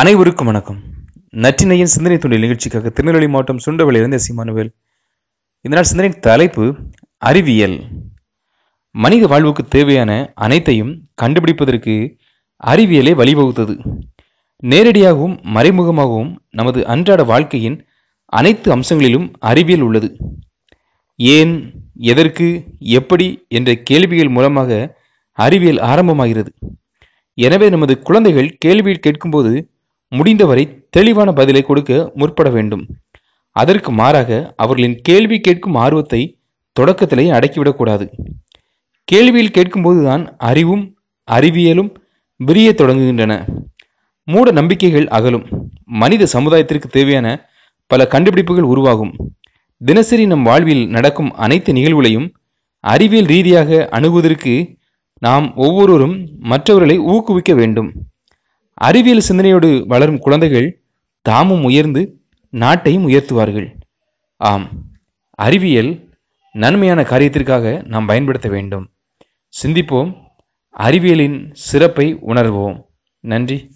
அனைவருக்கும் வணக்கம். நற்றினையின் சிந்தனை துண்டில் நிகழ்ச்சிக்காக திருநெல்வேலி மாவட்டம் சுண்டவளியிலிருந்து சிமானுவேல் இந்த நாள் சிந்தனையின் தலைப்பு அறிவியல். மனித வாழ்வுக்கு தேவையான அனைத்தையும் கண்டுபிடிப்பதற்கு அறிவியலே வழிவகுத்தது. நேரடியாகவும் மறைமுகமாகவும் நமது அன்றாட வாழ்க்கையின் அனைத்து அம்சங்களிலும் அறிவியல் உள்ளது. ஏன் எதற்கு எப்படி என்ற கேள்விகள் மூலமாக அறிவியல் ஆரம்பமாகிறது. எனவே நமது குழந்தைகள் கேள்வியில் கேட்கும்போது முடிந்தவரை தெளிவான பதிலை கொடுக்க முற்பட வேண்டும். அதற்கு மாறாக அவர்களின் கேள்வி கேட்கும் ஆர்வத்தை தொடக்கத்திலேயே அடக்கிவிடக்கூடாது. கேள்வியில் கேட்கும்போதுதான் அறிவும் அறிவியலும் விரிய தொடங்குகின்றன. மூட நம்பிக்கைகள் அகலும். மனித சமுதாயத்திற்கு தேவையான பல கண்டுபிடிப்புகள் உருவாகும். தினசரி நம் வாழ்வில் நடக்கும் அனைத்து நிகழ்வுகளையும் அறிவியல் ரீதியாக அணுகுவதற்கு நாம் ஒவ்வொருவரும் மற்றவர்களை ஊக்குவிக்க வேண்டும். அறிவியல் சிந்தனையோடு வளரும் குழந்தைகள் தாமும் உயர்ந்து நாட்டையும் உயர்த்துவார்கள். ஆம் அறிவியல் நன்மையான காரியத்திற்காக நாம் பயன்படுத்த வேண்டும். சிந்திப்போம் அறிவியலின் சிறப்பை உணர்வோம். நன்றி.